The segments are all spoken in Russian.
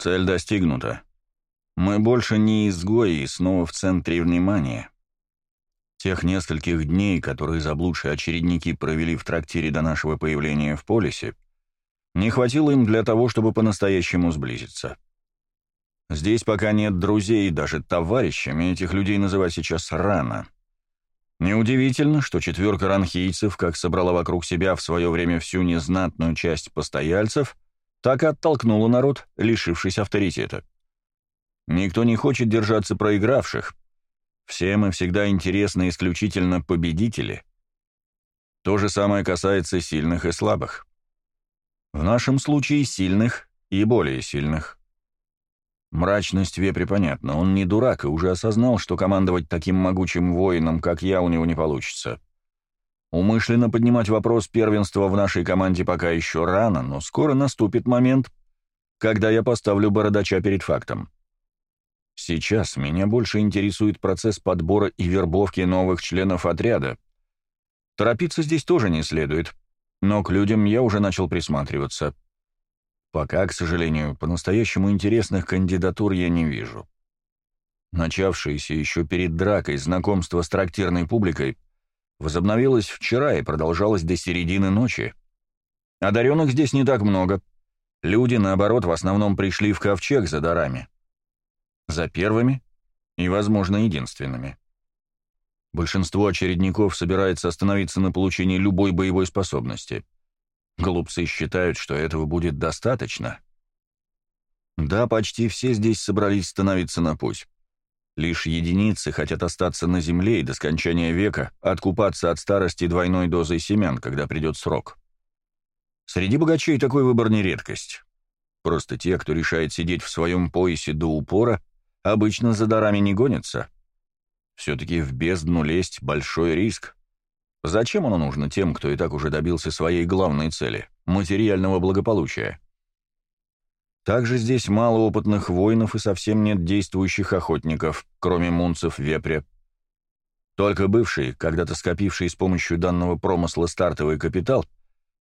Цель достигнута. Мы больше не изгои и снова в центре внимания. Тех нескольких дней, которые заблудшие очередники провели в трактире до нашего появления в полисе, не хватило им для того, чтобы по-настоящему сблизиться. Здесь пока нет друзей, даже товарищами этих людей называть сейчас рано. Неудивительно, что четверка ранхийцев, как собрала вокруг себя в свое время всю незнатную часть постояльцев, так и оттолкнула народ, лишившись авторитета. Никто не хочет держаться проигравших. Всем и всегда интересны исключительно победители. То же самое касается сильных и слабых. В нашем случае сильных и более сильных. Мрачность Вепре понятна, он не дурак и уже осознал, что командовать таким могучим воином, как я, у него не получится. Умышленно поднимать вопрос первенства в нашей команде пока еще рано, но скоро наступит момент, когда я поставлю бородача перед фактом. Сейчас меня больше интересует процесс подбора и вербовки новых членов отряда. Торопиться здесь тоже не следует, но к людям я уже начал присматриваться — Пока, к сожалению, по-настоящему интересных кандидатур я не вижу. Начавшееся еще перед дракой знакомство с трактирной публикой возобновилось вчера и продолжалось до середины ночи. Одаренных здесь не так много. Люди, наоборот, в основном пришли в ковчег за дарами. За первыми и, возможно, единственными. Большинство очередников собирается остановиться на получении любой боевой способности — Глупцы считают, что этого будет достаточно. Да, почти все здесь собрались становиться на путь. Лишь единицы хотят остаться на земле и до скончания века откупаться от старости двойной дозой семян, когда придет срок. Среди богачей такой выбор не редкость. Просто те, кто решает сидеть в своем поясе до упора, обычно за дарами не гонятся. Все-таки в бездну лезть — большой риск. Зачем оно нужно тем, кто и так уже добился своей главной цели — материального благополучия? Также здесь мало опытных воинов и совсем нет действующих охотников, кроме мунцев вепря. Только бывшие, когда-то скопившие с помощью данного промысла стартовый капитал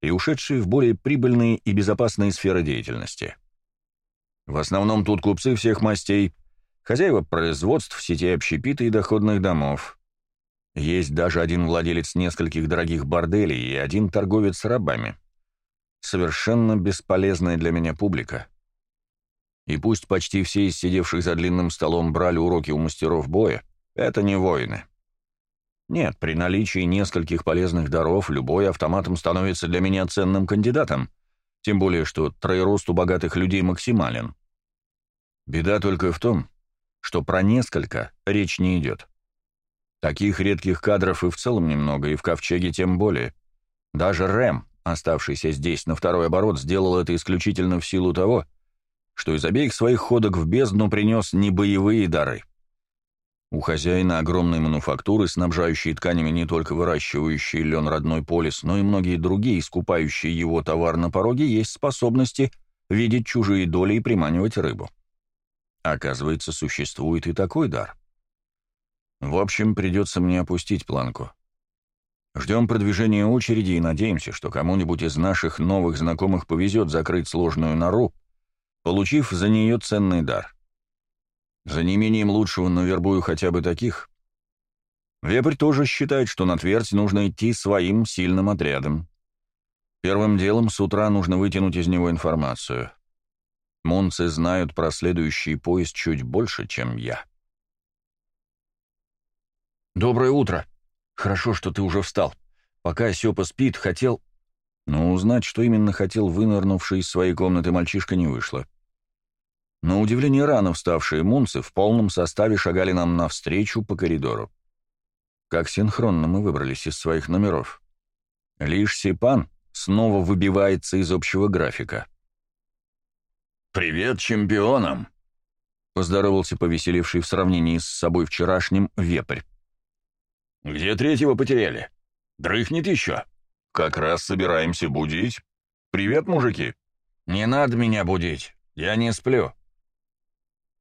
и ушедшие в более прибыльные и безопасные сферы деятельности. В основном тут купцы всех мастей, хозяева производств, сетей общепита и доходных домов, есть даже один владелец нескольких дорогих борделей и один торговец рабами. Совершенно бесполезная для меня публика. И пусть почти все из сидевших за длинным столом брали уроки у мастеров боя, это не воины. Нет, при наличии нескольких полезных даров любой автоматом становится для меня ценным кандидатом, тем более что троерост у богатых людей максимален. Беда только в том, что про несколько речь не идет. Таких редких кадров и в целом немного, и в Ковчеге тем более. Даже Рэм, оставшийся здесь на второй оборот, сделал это исключительно в силу того, что из обеих своих ходок в бездну принес не боевые дары. У хозяина огромной мануфактуры, снабжающей тканями не только выращивающие лен родной полис, но и многие другие, скупающие его товар на пороге, есть способности видеть чужие доли и приманивать рыбу. Оказывается, существует и такой дар. В общем, придется мне опустить планку. Ждем продвижения очереди и надеемся, что кому-нибудь из наших новых знакомых повезет закрыть сложную нору, получив за нее ценный дар. За неимением лучшего навербую хотя бы таких. Вепрь тоже считает, что на твердь нужно идти своим сильным отрядом. Первым делом с утра нужно вытянуть из него информацию. Мунцы знают про следующий поезд чуть больше, чем я. «Доброе утро. Хорошо, что ты уже встал. Пока Сёпа спит, хотел...» Но узнать, что именно хотел вынырнувший из своей комнаты мальчишка, не вышло. На удивление рано вставшие мунцы в полном составе шагали нам навстречу по коридору. Как синхронно мы выбрались из своих номеров. Лишь Сипан снова выбивается из общего графика. «Привет чемпионам!» — поздоровался повеселевший в сравнении с собой вчерашним вепрь. «Где третьего потеряли? Дрыхнет еще? Как раз собираемся будить. Привет, мужики!» «Не надо меня будить, я не сплю».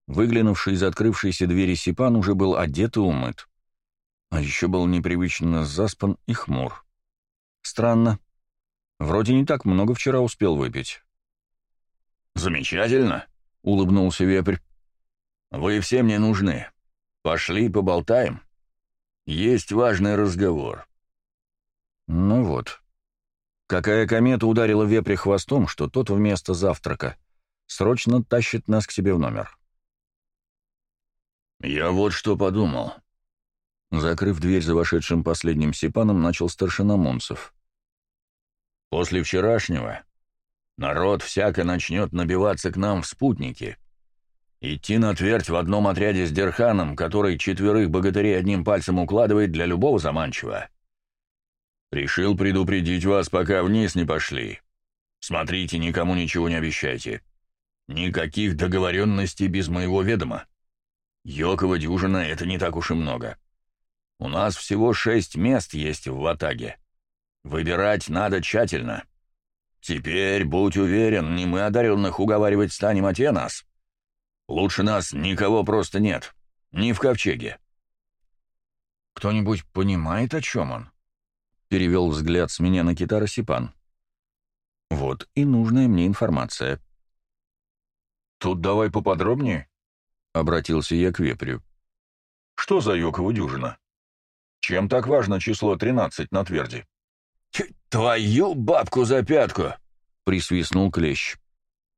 Выглянувший из открывшейся двери Сипан уже был одет и умыт. А еще был непривычно заспан и хмур. Странно. Вроде не так много вчера успел выпить. «Замечательно. — улыбнулся вепрь. «Вы все мне нужны. Пошли поболтаем. Есть важный разговор». Ну вот. Какая комета ударила вепря хвостом, что тот вместо завтрака срочно тащит нас к себе в номер. «Я вот что подумал». Закрыв дверь за вошедшим последним сипаном, начал старшина Мунцев. «После вчерашнего народ всяко начнет набиваться к нам в спутники. Идти на твердь в одном отряде с Дерханом, который четверых богатырей одним пальцем укладывает для любого заманчивого. Решил предупредить вас, пока вниз не пошли. Смотрите, никому ничего не обещайте. Никаких договоренностей без моего ведома. Йокова дюжина — это не так уж и много. У нас всего шесть мест есть в Ватаге. Выбирать надо тщательно. Теперь, будь уверен, не мы одаренных уговаривать станем, а те нас. Лучше нас никого просто нет. Ни в ковчеге. «Кто-нибудь понимает, о чем он?» — перевел взгляд с меня на китара Сипан. «Вот и нужная мне информация». «Тут давай поподробнее», — обратился я к вепрю. «Что за Йокова дюжина? Чем так важно число 13 на тверди?» «Твою бабку за пятку!» — присвистнул Клещ.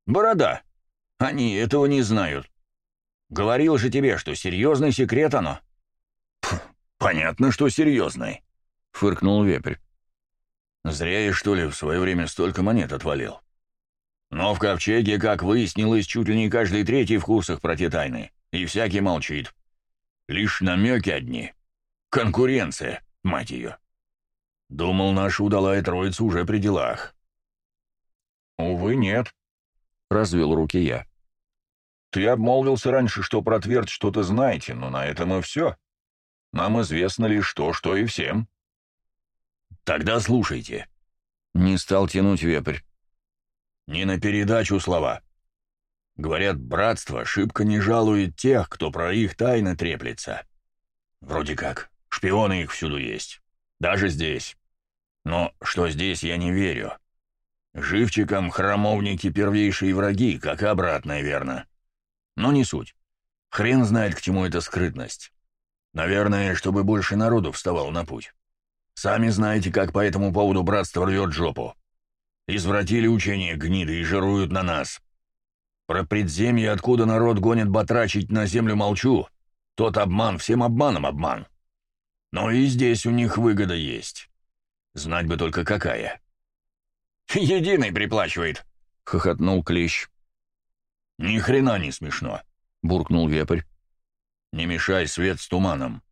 «Борода! Они этого не знают. Говорил же тебе, что серьезный секрет оно». «Понятно, что серьезный», — фыркнул вепрь. «Зря я, что ли, в свое время столько монет отвалил. Но в ковчеге, как выяснилось, чуть ли не каждый третий в курсах про те тайны, и всякий молчит. Лишь намеки одни. Конкуренция, мать ее. Думал, наша удалая троица уже при делах». «Увы, нет», — развел руки я. «Ты обмолвился раньше, что про твердь что-то знаете, но на этом и все. Нам известно лишь то, что и всем». «Тогда слушайте». Не стал тянуть вепрь. «Не на передачу слова. Говорят, братство шибко не жалует тех, кто про их тайны треплется. Вроде как, шпионы их всюду есть. Даже здесь. Но что здесь, я не верю. Живчикам храмовники первейшие враги, как обратное, верно. Но не суть. Хрен знает, к чему эта скрытность. Наверное, чтобы больше народу вставал на путь. Сами знаете, как по этому поводу братство рвет жопу. Извратили учение гниды и жируют на нас. Про предземье, откуда народ гонит батрачить на землю, молчу. Тот обман, всем обманом обман. Но и здесь у них выгода есть. Знать бы только какая. «Единый приплачивает», — хохотнул Клещ. «Ни хрена не смешно», — буркнул Вепрь. «Не мешай свет с туманом.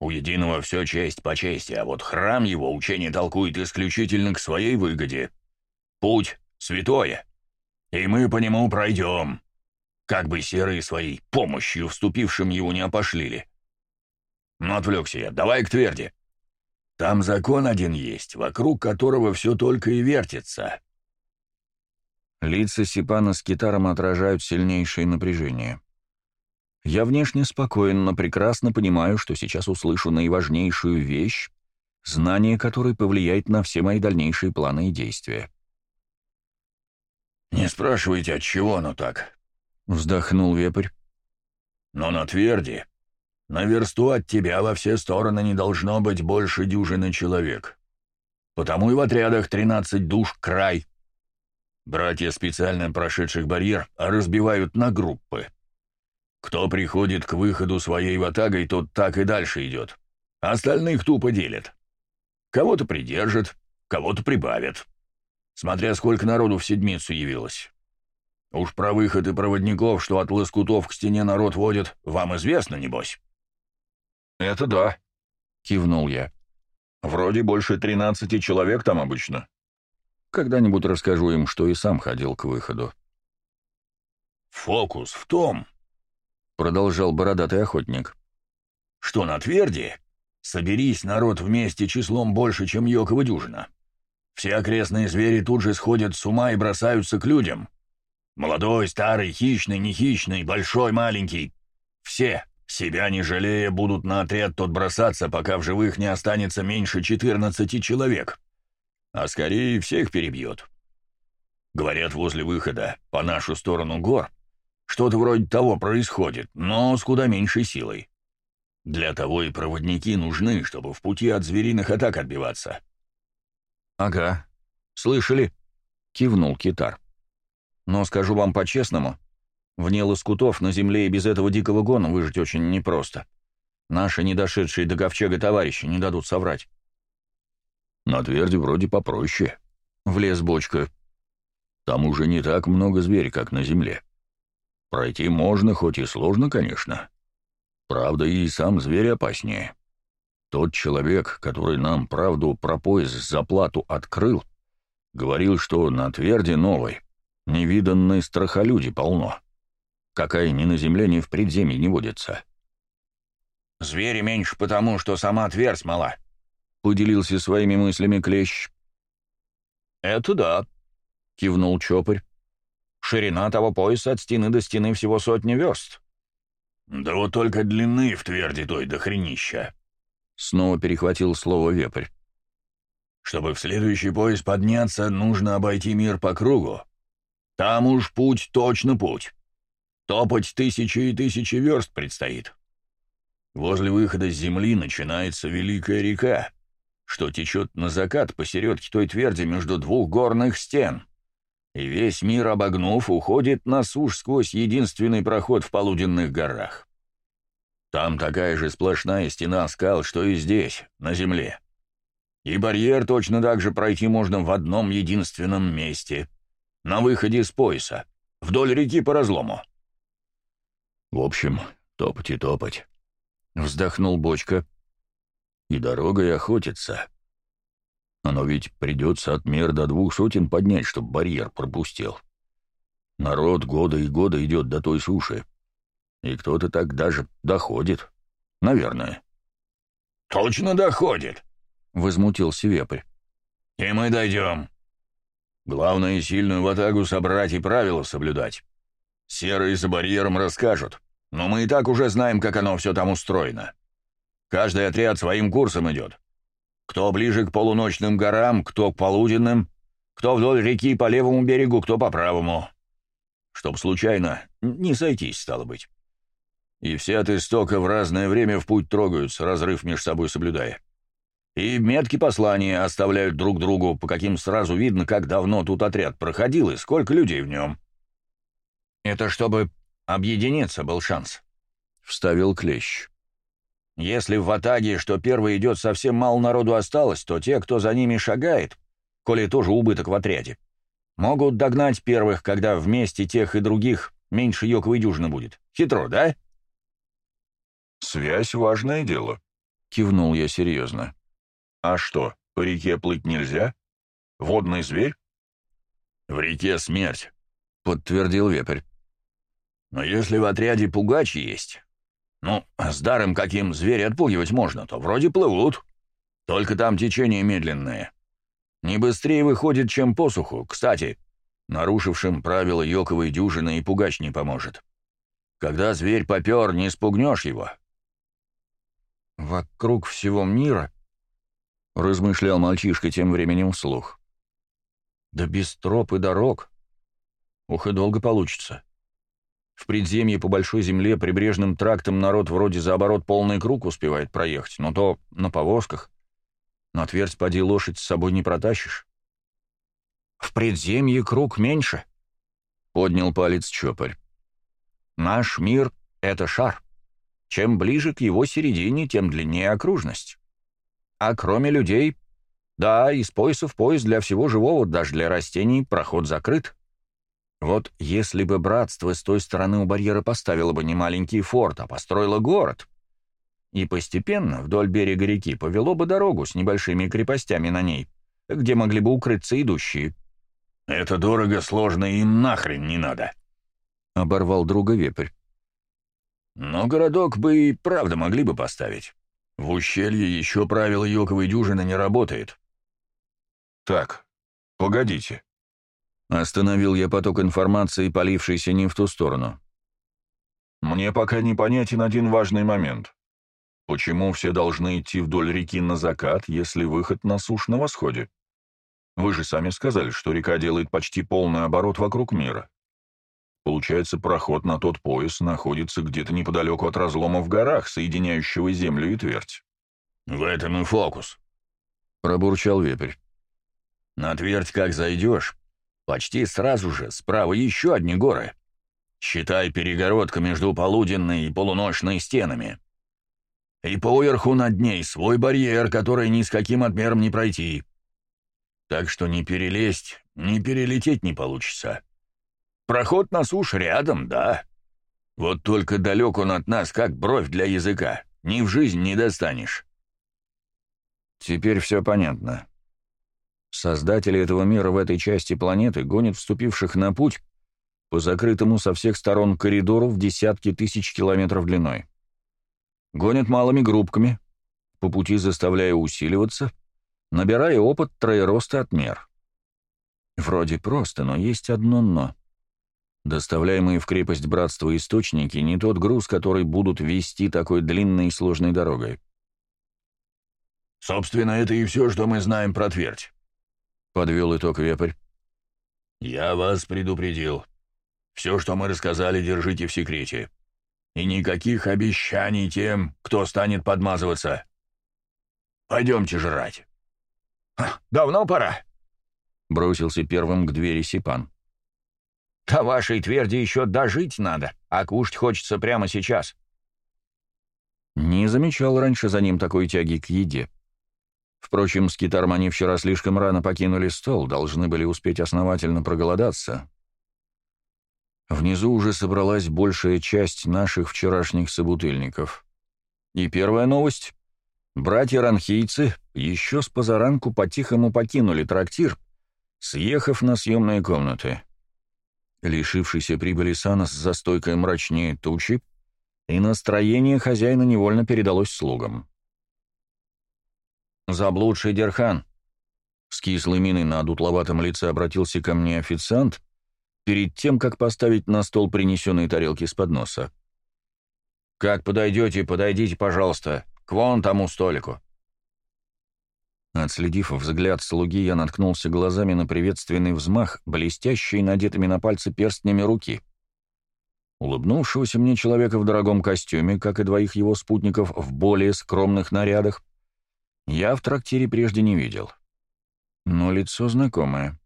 У единого все честь по чести, а вот храм его учение толкует исключительно к своей выгоде. Путь святое, и мы по нему пройдем, как бы серые своей помощью вступившим его не опошлили. Но отвлекся я, давай к тверди. Там закон один есть, вокруг которого все только и вертится». Лица Сипана с китаром отражают сильнейшее напряжение. Я внешне спокоен, но прекрасно понимаю, что сейчас услышу наиважнейшую вещь, знание которой повлияет на все мои дальнейшие планы и действия. «Не спрашивайте, от чего оно так?» — вздохнул вепрь. «Но на тверди, на версту от тебя во все стороны не должно быть больше дюжины человек. Потому и в отрядах тринадцать душ край. Братья, специально прошедших барьер, разбивают на группы. Кто приходит к выходу своей ватагой, тот так и дальше идет. Остальных тупо делят. Кого-то придержат, кого-то прибавят. Смотря сколько народу в седмицу явилось. Уж про выход и проводников, что от лоскутов к стене народ водит, вам известно, небось? «Это да», — кивнул я. «Вроде больше тринадцати человек там обычно». Когда-нибудь расскажу им, что и сам ходил к выходу. «Фокус в том», продолжал бородатый охотник. «Что на тверди? Соберись, народ, вместе числом больше, чем Йокова дюжина. Все окрестные звери тут же сходят с ума и бросаются к людям. Молодой, старый, хищный, нехищный, большой, маленький. Все, себя не жалея, будут на отряд тот бросаться, пока в живых не останется меньше четырнадцати человек. А скорее всех перебьет. Говорят, возле выхода, по нашу сторону гор, Что-то вроде того происходит, но с куда меньшей силой. Для того и проводники нужны, чтобы в пути от звериных атак отбиваться. «Ага. Слышали?» — кивнул китар. «Но скажу вам по-честному, вне лоскутов на земле и без этого дикого гона выжить очень непросто. Наши недошедшие до ковчега товарищи не дадут соврать». «На тверди вроде попроще», — влез бочка. «Там уже не так много зверей, как на земле. Пройти можно, хоть и сложно, конечно. Правда, и сам зверь опаснее. Тот человек, который нам правду про пояс за плату открыл, говорил, что на тверди новой, невиданной страхолюди полно. Какая ни на земле, ни в предземье не водится. «Звери меньше потому, что сама твердь мала», — поделился своими мыслями Клещ. «Это да», — кивнул Чопырь. «Ширина того пояса от стены до стены всего сотни верст». «Да вот только длины в тверди той до хренища», Снова перехватил слово вепрь. «Чтобы в следующий пояс подняться, нужно обойти мир по кругу. Там уж путь точно путь. Топать тысячи и тысячи верст предстоит. Возле выхода с земли начинается Великая река, что течет на закат посередке той тверди между двух горных стен, и весь мир, обогнув, уходит на сушь сквозь единственный проход в полуденных горах. Там такая же сплошная стена скал, что и здесь, на земле. И барьер точно так же пройти можно в одном единственном месте, на выходе с пояса, вдоль реки по разлому. В общем, топать и топать. Вздохнул Бочка. И дорогой охотиться. Оно ведь придется от мер до двух сотен поднять, чтобы барьер пропустил. Народ года и года идет до той суши. И кто-то так даже доходит. Наверное. «Точно доходит», — возмутился вепрь. «И мы дойдем. Главное, сильную ватагу собрать и правила соблюдать. Серые за барьером расскажут, но мы и так уже знаем, как оно все там устроено. Каждый отряд своим курсом идет. Кто ближе к полуночным горам, кто к полуденным, кто вдоль реки по левому берегу, кто по правому. Чтоб случайно не сойтись, стало быть и все от истока в разное время в путь трогаются, разрыв между собой соблюдая. И метки послания оставляют друг другу, по каким сразу видно, как давно тут отряд проходил и сколько людей в нем. «Это чтобы объединиться был шанс», — вставил Клещ. «Если в Атаге, что первый идет, совсем мало народу осталось, то те, кто за ними шагает, коли тоже убыток в отряде, могут догнать первых, когда вместе тех и других меньше йоковой дюжины будет. Хитро, да?» «Связь — важное дело», — кивнул я серьезно. «А что, по реке плыть нельзя? Водный зверь?» «В реке смерть», — подтвердил вепрь. «Но если в отряде пугач есть, ну, с даром каким зверь отпугивать можно, то вроде плывут. Только там течение медленное. Не быстрее выходит, чем посуху. Кстати, нарушившим правила йоковой дюжины и пугач не поможет. Когда зверь попер, не спугнешь его, «Вокруг всего мира», — размышлял мальчишка тем временем вслух. «Да без троп и дорог. Ух, и долго получится. В предземье по большой земле прибрежным трактом народ вроде за оборот полный круг успевает проехать, но то на повозках. На твердь поди лошадь с собой не протащишь». «В предземье круг меньше», — поднял палец Чопарь. «Наш мир — это шар». Чем ближе к его середине, тем длиннее окружность. А кроме людей, да, из пояса в пояс для всего живого, даже для растений, проход закрыт. Вот если бы братство с той стороны у барьера поставило бы не маленький форт, а построило город, и постепенно вдоль берега реки повело бы дорогу с небольшими крепостями на ней, где могли бы укрыться идущие. «Это дорого, сложно и им нахрен не надо», — оборвал друга вепрь. Но городок бы и правда могли бы поставить. В ущелье еще правило Йоковой дюжины не работает. Так, погодите. Остановил я поток информации, полившийся не в ту сторону. Мне пока непонятен один важный момент. Почему все должны идти вдоль реки на закат, если выход на сушь на восходе? Вы же сами сказали, что река делает почти полный оборот вокруг мира. Получается, проход на тот пояс находится где-то неподалеку от разлома в горах, соединяющего землю и твердь. «В этом и фокус», — пробурчал вепрь. «На твердь как зайдешь, почти сразу же справа еще одни горы. Считай перегородка между полуденной и полуночной стенами. И поверху над ней свой барьер, который ни с каким отмером не пройти. Так что не перелезть, не перелететь не получится. Проход на суше рядом, да. Вот только далек он от нас, как бровь для языка. Ни в жизнь не достанешь. Теперь все понятно. Создатели этого мира в этой части планеты гонят вступивших на путь по закрытому со всех сторон коридору в десятки тысяч километров длиной. Гонят малыми группками, по пути заставляя усиливаться, набирая опыт троероста от мер. Вроде просто, но есть одно «но». Доставляемые в крепость братства источники не тот груз, который будут вести такой длинной и сложной дорогой. «Собственно, это и все, что мы знаем про твердь», — подвел итог вепрь. «Я вас предупредил. Все, что мы рассказали, держите в секрете. И никаких обещаний тем, кто станет подмазываться. Пойдемте жрать. «Давно пора», — бросился первым к двери Сипан. «До вашей тверди еще дожить надо, а кушать хочется прямо сейчас». Не замечал раньше за ним такой тяги к еде. Впрочем, с китаром они вчера слишком рано покинули стол, должны были успеть основательно проголодаться. Внизу уже собралась большая часть наших вчерашних собутыльников. И первая новость. Братья ранхийцы еще с позаранку по-тихому покинули трактир, съехав на съемные комнаты. Лишившийся прибыли Санос за стойкой мрачнее тучи, и настроение хозяина невольно передалось слугам. «Заблудший Дерхан!» С кислой миной на дутловатом лице обратился ко мне официант, перед тем, как поставить на стол принесенные тарелки с подноса. «Как подойдете, подойдите, пожалуйста, к вон тому столику». Отследив взгляд слуги, я наткнулся глазами на приветственный взмах, блестящий надетыми на пальцы перстнями руки. Улыбнувшегося мне человека в дорогом костюме, как и двоих его спутников в более скромных нарядах, я в трактире прежде не видел. Но лицо знакомое.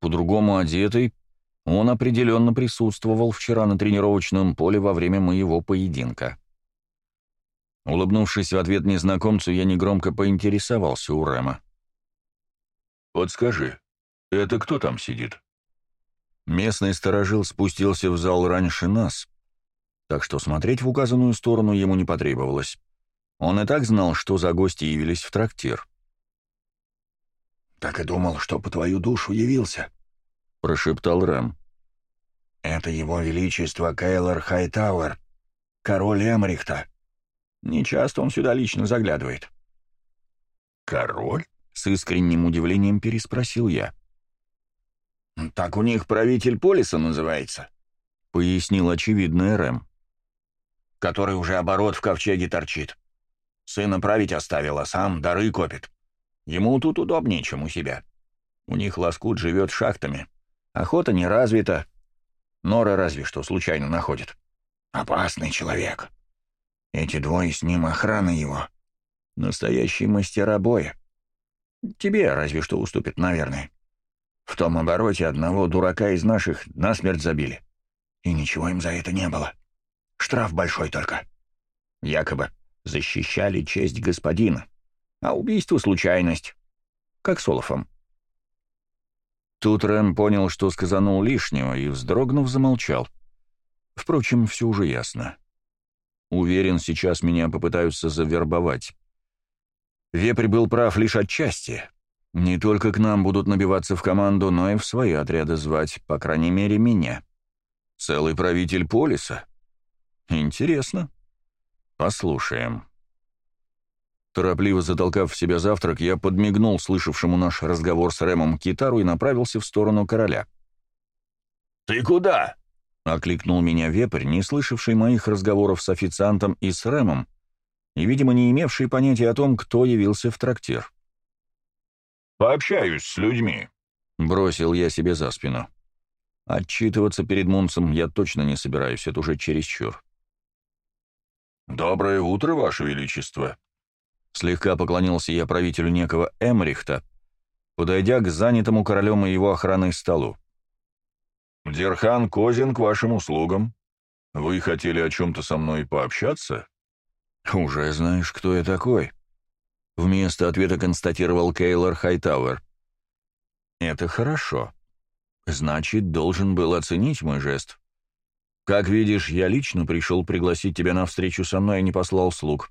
По-другому одетый, он определенно присутствовал вчера на тренировочном поле во время моего поединка. Улыбнувшись в ответ незнакомцу, я негромко поинтересовался у Рэма. «Подскажи, это кто там сидит?» Местный сторожил спустился в зал раньше нас, так что смотреть в указанную сторону ему не потребовалось. Он и так знал, что за гости явились в трактир. «Так и думал, что по твою душу явился», — прошептал Рэм. Это его величество Кейлор Хайтауэр, король Эмрихта. Нечасто он сюда лично заглядывает. «Король?» — с искренним удивлением переспросил я. «Так у них правитель Полиса называется», — пояснил очевидный Рэм. «Который уже оборот в ковчеге торчит. Сына править оставил, а сам дары копит. Ему тут удобнее, чем у себя. У них лоскут живет шахтами. Охота не развита, Нора разве что случайно находит. Опасный человек. Эти двое с ним охрана его. Настоящие мастера боя. Тебе разве что уступит, наверное. В том обороте одного дурака из наших насмерть забили. И ничего им за это не было. Штраф большой только. Якобы защищали честь господина, а убийство — случайность. Как с Олафом. Тут Рэм понял, что сказанул лишнего, и, вздрогнув, замолчал. Впрочем, все уже ясно. Уверен, сейчас меня попытаются завербовать. Вепрь был прав лишь отчасти. Не только к нам будут набиваться в команду, но и в свои отряды звать, по крайней мере, меня. Целый правитель полиса. Интересно. Послушаем. Торопливо затолкав в себя завтрак, я подмигнул слышавшему наш разговор с Рэмом Китару и направился в сторону короля. «Ты куда?» — окликнул меня вепрь, не слышавший моих разговоров с официантом и с Рэмом, и, видимо, не имевший понятия о том, кто явился в трактир. «Пообщаюсь с людьми», — бросил я себе за спину. Отчитываться перед Мунцем я точно не собираюсь, это уже чересчур. «Доброе утро, Ваше Величество!» Слегка поклонился я правителю некого Эмрихта, подойдя к занятому королем и его охраной столу. «Дерхан Козин к вашим услугам. Вы хотели о чем-то со мной пообщаться?» «Уже знаешь, кто я такой?» Вместо ответа констатировал Кейлор Хайтауэр. «Это хорошо. Значит, должен был оценить мой жест. Как видишь, я лично пришел пригласить тебя на встречу со мной и не послал слуг.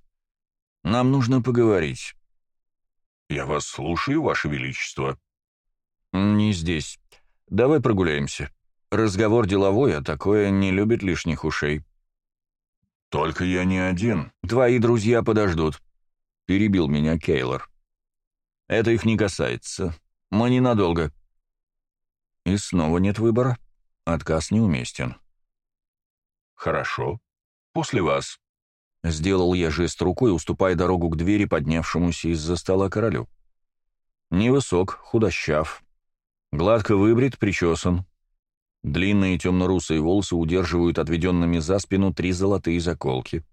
Нам нужно поговорить». «Я вас слушаю, Ваше Величество». «Не здесь. Давай прогуляемся. Разговор деловой, а такое не любит лишних ушей». «Только я не один». «Твои друзья подождут», — перебил меня Кейлор. «Это их не касается. Мы ненадолго». И снова нет выбора. Отказ неуместен. «Хорошо. После вас». Сделал я жест рукой, уступая дорогу к двери, поднявшемуся из-за стола королю. Невысок, худощав. Гладко выбрит, причесан. Длинные темно-русые волосы удерживают отведенными за спину три золотые заколки.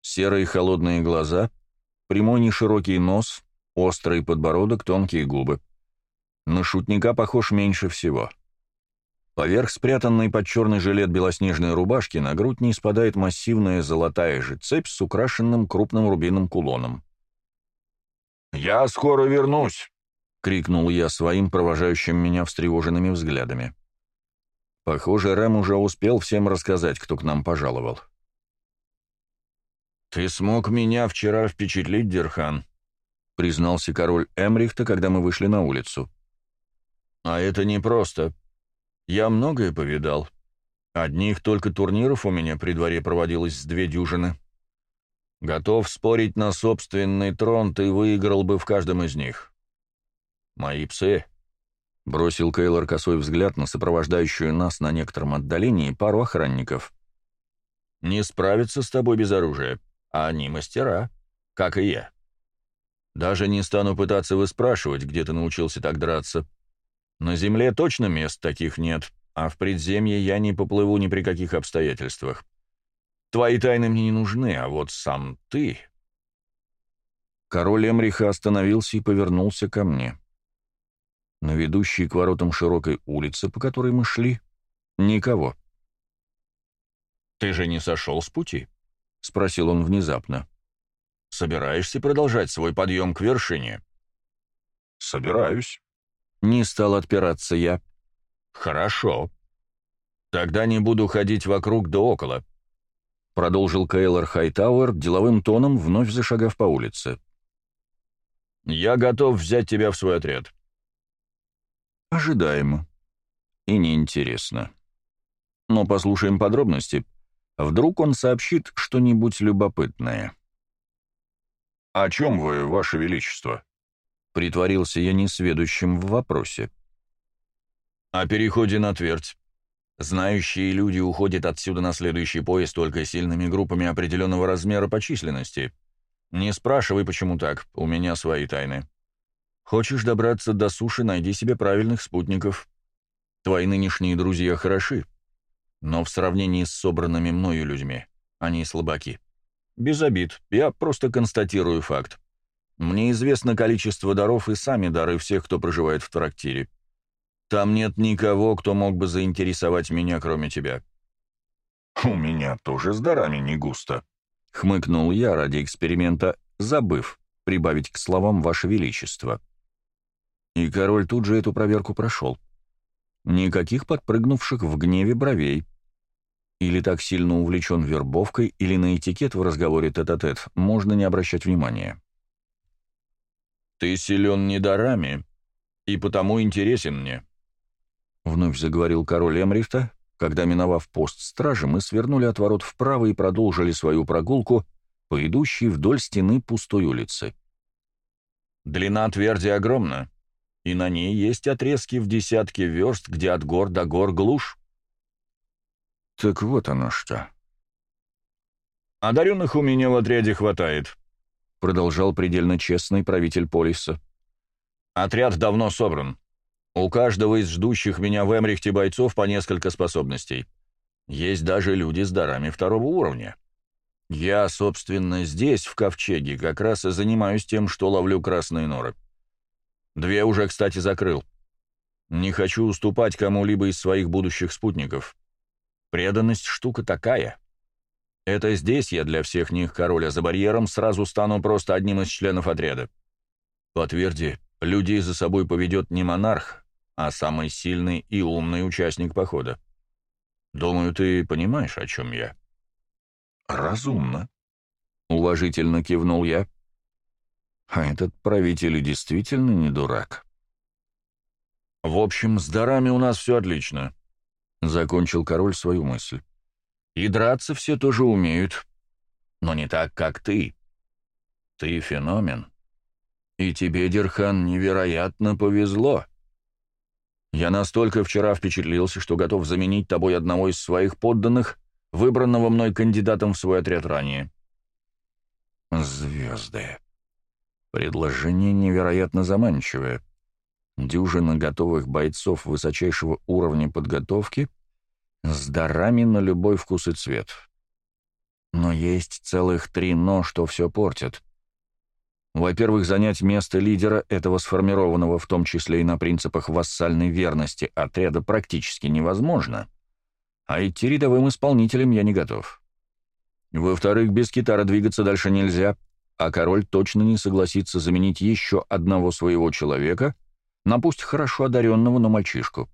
Серые холодные глаза, прямой неширокий нос, острый подбородок, тонкие губы. На шутника похож меньше всего. — Поверх спрятанной под черный жилет белоснежной рубашки на грудь не спадает массивная золотая же цепь с украшенным крупным рубином кулоном. «Я скоро вернусь!» — крикнул я своим, провожающим меня встревоженными взглядами. Похоже, Рэм уже успел всем рассказать, кто к нам пожаловал. «Ты смог меня вчера впечатлить, Дерхан», — признался король Эмрихта, когда мы вышли на улицу. «А это непросто», я многое повидал. Одних только турниров у меня при дворе проводилось с две дюжины. Готов спорить на собственный трон, ты выиграл бы в каждом из них. Мои псы, — бросил Кейлор косой взгляд на сопровождающую нас на некотором отдалении пару охранников. «Не справятся с тобой без оружия, а они мастера, как и я. Даже не стану пытаться выспрашивать, где ты научился так драться. На земле точно мест таких нет, а в предземье я не поплыву ни при каких обстоятельствах. Твои тайны мне не нужны, а вот сам ты...» Король Эмриха остановился и повернулся ко мне. На ведущей к воротам широкой улице, по которой мы шли, никого. «Ты же не сошел с пути?» — спросил он внезапно. «Собираешься продолжать свой подъем к вершине?» «Собираюсь», не стал отпираться я. «Хорошо. Тогда не буду ходить вокруг да около», — продолжил Кейлор Хайтауэр деловым тоном, вновь зашагав по улице. «Я готов взять тебя в свой отряд». «Ожидаемо. И неинтересно. Но послушаем подробности. Вдруг он сообщит что-нибудь любопытное». «О чем вы, Ваше Величество?» Притворился я несведущим в вопросе. «О переходе на твердь. Знающие люди уходят отсюда на следующий поезд только сильными группами определенного размера по численности. Не спрашивай, почему так, у меня свои тайны. Хочешь добраться до суши, найди себе правильных спутников. Твои нынешние друзья хороши, но в сравнении с собранными мною людьми они слабаки. Без обид, я просто констатирую факт. Мне известно количество даров и сами дары всех, кто проживает в трактире. Там нет никого, кто мог бы заинтересовать меня, кроме тебя». «У меня тоже с дарами не густо», — хмыкнул я ради эксперимента, забыв прибавить к словам «Ваше Величество». И король тут же эту проверку прошел. Никаких подпрыгнувших в гневе бровей. Или так сильно увлечен вербовкой, или на этикет в разговоре тет-а-тет -тет можно не обращать внимания. «Ты силен не дарами, и потому интересен мне», — вновь заговорил король Эмрифта, когда, миновав пост стражи, мы свернули от ворот вправо и продолжили свою прогулку по идущей вдоль стены пустой улицы. «Длина тверди огромна, и на ней есть отрезки в десятки верст, где от гор до гор глушь». «Так вот оно что». «Одаренных у меня в отряде хватает», продолжал предельно честный правитель Полиса. «Отряд давно собран. У каждого из ждущих меня в Эмрихте бойцов по несколько способностей. Есть даже люди с дарами второго уровня. Я, собственно, здесь, в Ковчеге, как раз и занимаюсь тем, что ловлю красные норы. Две уже, кстати, закрыл. Не хочу уступать кому-либо из своих будущих спутников. Преданность — штука такая. Это здесь я для всех них король, а за барьером сразу стану просто одним из членов отряда. По тверди, людей за собой поведет не монарх, а самый сильный и умный участник похода. Думаю, ты понимаешь, о чем я. «Разумно», — уважительно кивнул я. «А этот правитель действительно не дурак». «В общем, с дарами у нас все отлично», — закончил король свою мысль. «И драться все тоже умеют, но не так, как ты. Ты феномен. И тебе, Дирхан, невероятно повезло. Я настолько вчера впечатлился, что готов заменить тобой одного из своих подданных выбранного мной кандидатом в свой отряд ранее. Звезды. Предложение невероятно заманчивое. Дюжина готовых бойцов высочайшего уровня подготовки с дарами на любой вкус и цвет. Но есть целых три «но», что все портят. Во-первых, занять место лидера этого сформированного, в том числе и на принципах вассальной верности, отряда практически невозможно — а идти рядовым исполнителем я не готов. Во-вторых, без китара двигаться дальше нельзя, а король точно не согласится заменить еще одного своего человека на пусть хорошо одаренного, но мальчишку.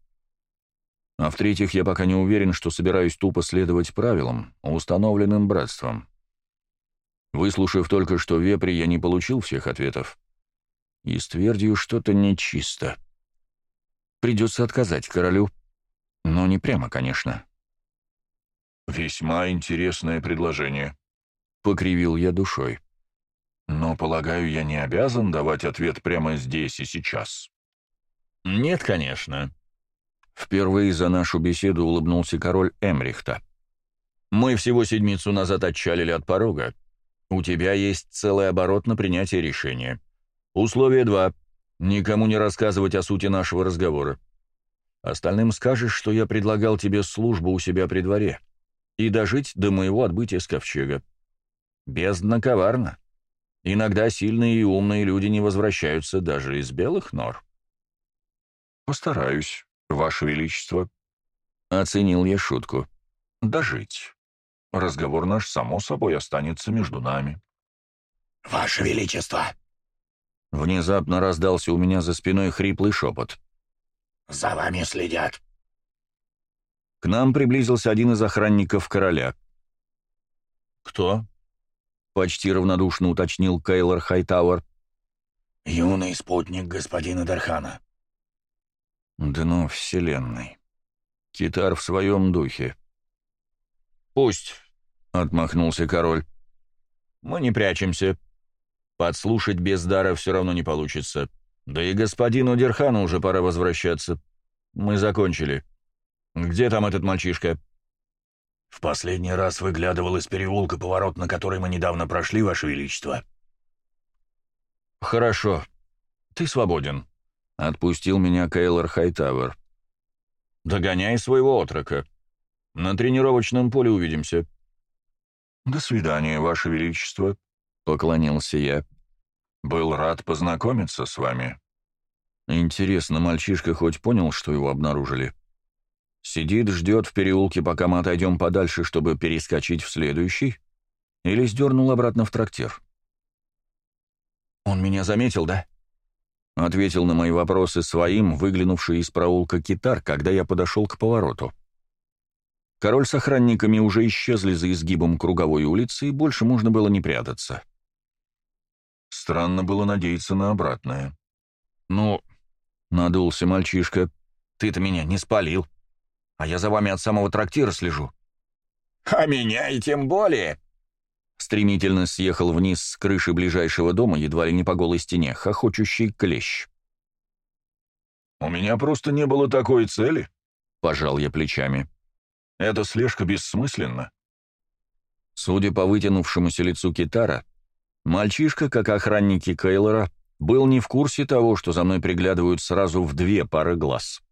А в-третьих, я пока не уверен, что собираюсь тупо следовать правилам, установленным братством. Выслушав только что вепри, я не получил всех ответов. И с твердью что-то нечисто. Придется отказать королю. Но не прямо, конечно. «Весьма интересное предложение», — покривил я душой. «Но, полагаю, я не обязан давать ответ прямо здесь и сейчас». «Нет, конечно». Впервые за нашу беседу улыбнулся король Эмрихта. «Мы всего седмицу назад отчалили от порога. У тебя есть целый оборот на принятие решения. Условие два — никому не рассказывать о сути нашего разговора. Остальным скажешь, что я предлагал тебе службу у себя при дворе и дожить до моего отбытия с ковчега. Бездна коварна. Иногда сильные и умные люди не возвращаются даже из белых нор. «Постараюсь, Ваше Величество», — оценил я шутку. «Дожить. Разговор наш, само собой, останется между нами». «Ваше Величество!» Внезапно раздался у меня за спиной хриплый шепот. «За вами следят. К нам приблизился один из охранников короля. «Кто?» — почти равнодушно уточнил Кейлор Хайтауэр. «Юный спутник господина Дархана». «Дно вселенной. Китар в своем духе». «Пусть», — отмахнулся король. «Мы не прячемся. Подслушать без дара все равно не получится. Да и господину Дерхану уже пора возвращаться. Мы закончили». «Где там этот мальчишка?» «В последний раз выглядывал из переулка поворот, на который мы недавно прошли, Ваше Величество». «Хорошо. Ты свободен», — отпустил меня Кейлор Хайтавер. «Догоняй своего отрока. На тренировочном поле увидимся». «До свидания, Ваше Величество», — поклонился я. «Был рад познакомиться с вами». Интересно, мальчишка хоть понял, что его обнаружили?» Сидит, ждет в переулке, пока мы отойдем подальше, чтобы перескочить в следующий? Или сдернул обратно в трактир? «Он меня заметил, да?» Ответил на мои вопросы своим, выглянувший из проулка китар, когда я подошел к повороту. Король с охранниками уже исчезли за изгибом круговой улицы, и больше можно было не прятаться. Странно было надеяться на обратное. «Ну...» — надулся мальчишка. «Ты-то меня не спалил» а я за вами от самого трактира слежу». «А меня и тем более!» Стремительно съехал вниз с крыши ближайшего дома, едва ли не по голой стене, хохочущий клещ. «У меня просто не было такой цели», — пожал я плечами. «Эта слежка бессмысленна». Судя по вытянувшемуся лицу китара, мальчишка, как охранники Кейлора, был не в курсе того, что за мной приглядывают сразу в две пары глаз.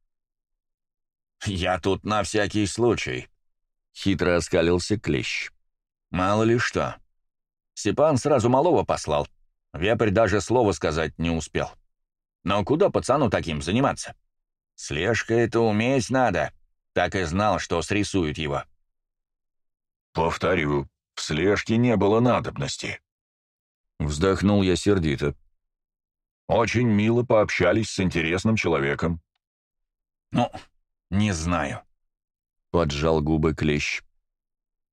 «Я тут на всякий случай», — хитро оскалился Клещ. «Мало ли что. Степан сразу малого послал. Вепрь даже слова сказать не успел. Но куда пацану таким заниматься? Слежка это уметь надо. Так и знал, что срисуют его». «Повторю, в слежке не было надобности». Вздохнул я сердито. «Очень мило пообщались с интересным человеком». «Ну, не знаю», — поджал губы Клещ.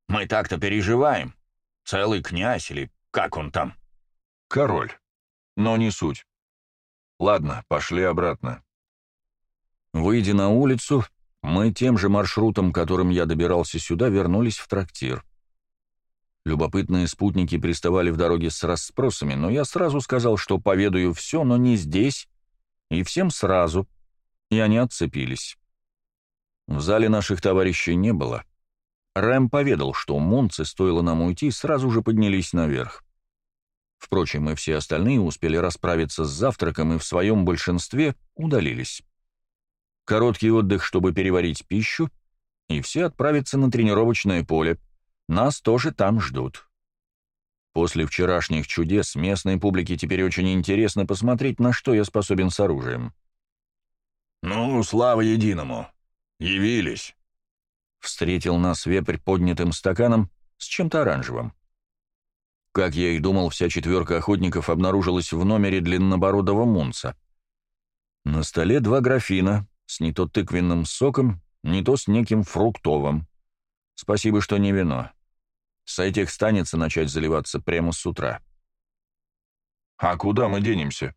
«Мы так-то переживаем. Целый князь или как он там?» «Король. Но не суть. Ладно, пошли обратно». Выйдя на улицу, мы тем же маршрутом, которым я добирался сюда, вернулись в трактир. Любопытные спутники приставали в дороге с расспросами, но я сразу сказал, что поведаю все, но не здесь, и всем сразу, и они отцепились. В зале наших товарищей не было. Рэм поведал, что мунцы, стоило нам уйти, сразу же поднялись наверх. Впрочем, и все остальные успели расправиться с завтраком и в своем большинстве удалились. Короткий отдых, чтобы переварить пищу, и все отправятся на тренировочное поле. Нас тоже там ждут. После вчерашних чудес местной публике теперь очень интересно посмотреть, на что я способен с оружием. «Ну, слава единому!» «Явились!» Встретил нас вепрь поднятым стаканом с чем-то оранжевым. Как я и думал, вся четверка охотников обнаружилась в номере длиннобородого мунца. На столе два графина с не то тыквенным соком, не то с неким фруктовым. Спасибо, что не вино. С этих станется начать заливаться прямо с утра. «А куда мы денемся?»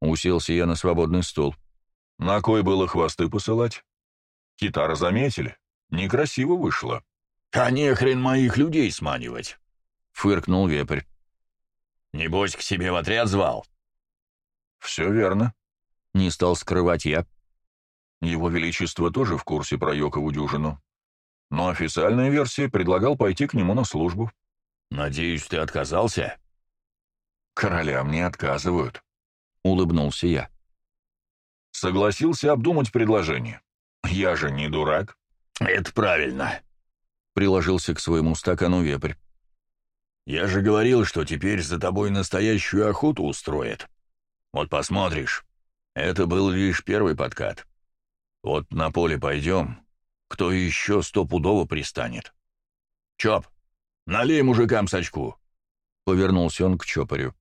Уселся я на свободный стул. «На кой было хвосты посылать?» Китара заметили. Некрасиво вышло. «А не хрен моих людей сманивать!» — фыркнул вепрь. «Небось, к себе в отряд звал?» «Все верно», — не стал скрывать я. «Его Величество тоже в курсе про Йокову дюжину. Но официальная версия предлагал пойти к нему на службу». «Надеюсь, ты отказался?» «Королям не отказывают», — улыбнулся я. Согласился обдумать предложение. Я же не дурак. Это правильно. Приложился к своему стакану вепрь. Я же говорил, что теперь за тобой настоящую охоту устроят. Вот посмотришь. Это был лишь первый подкат. Вот на поле пойдем, кто еще стопудово пристанет. Чоп, налей мужикам сачку. Повернулся он к Чопорю.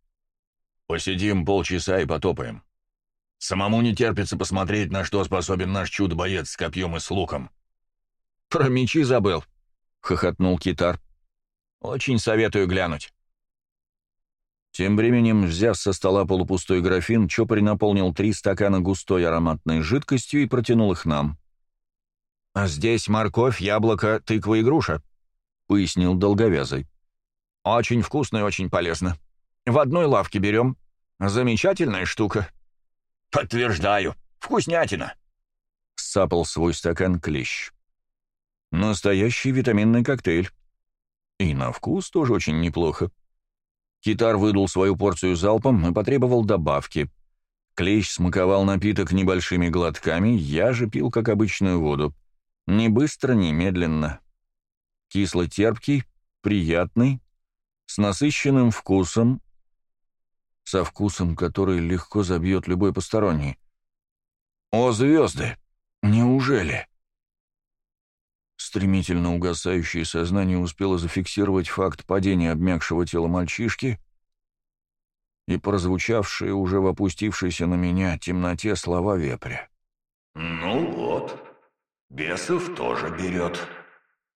Посидим полчаса и потопаем. Самому не терпится посмотреть, на что способен наш чудо-боец с копьем и с луком. «Про мечи забыл», — хохотнул Китар. «Очень советую глянуть». Тем временем, взяв со стола полупустой графин, Чопарь наполнил три стакана густой ароматной жидкостью и протянул их нам. «А здесь морковь, яблоко, тыква и груша», — пояснил долговязый. «Очень вкусно и очень полезно. В одной лавке берем. Замечательная штука». «Подтверждаю. Вкуснятина!» — сапал свой стакан клещ. «Настоящий витаминный коктейль. И на вкус тоже очень неплохо». Китар выдул свою порцию залпом и потребовал добавки. Клещ смаковал напиток небольшими глотками, я же пил, как обычную воду. Ни быстро, ни медленно. Кисло-терпкий, приятный, с насыщенным вкусом, со вкусом, который легко забьет любой посторонний. «О, звезды! Неужели?» Стремительно угасающее сознание успело зафиксировать факт падения обмякшего тела мальчишки и прозвучавшие уже в опустившейся на меня темноте слова вепря. «Ну вот, бесов тоже берет».